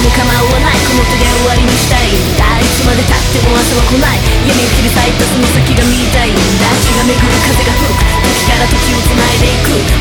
も構わないこの手で終わりにしたい。んだいつまでたっても朝は来ない。闇を切り裂いたその先が見たい。んだ血が巡る風が吹く。時から時を繋いでいく。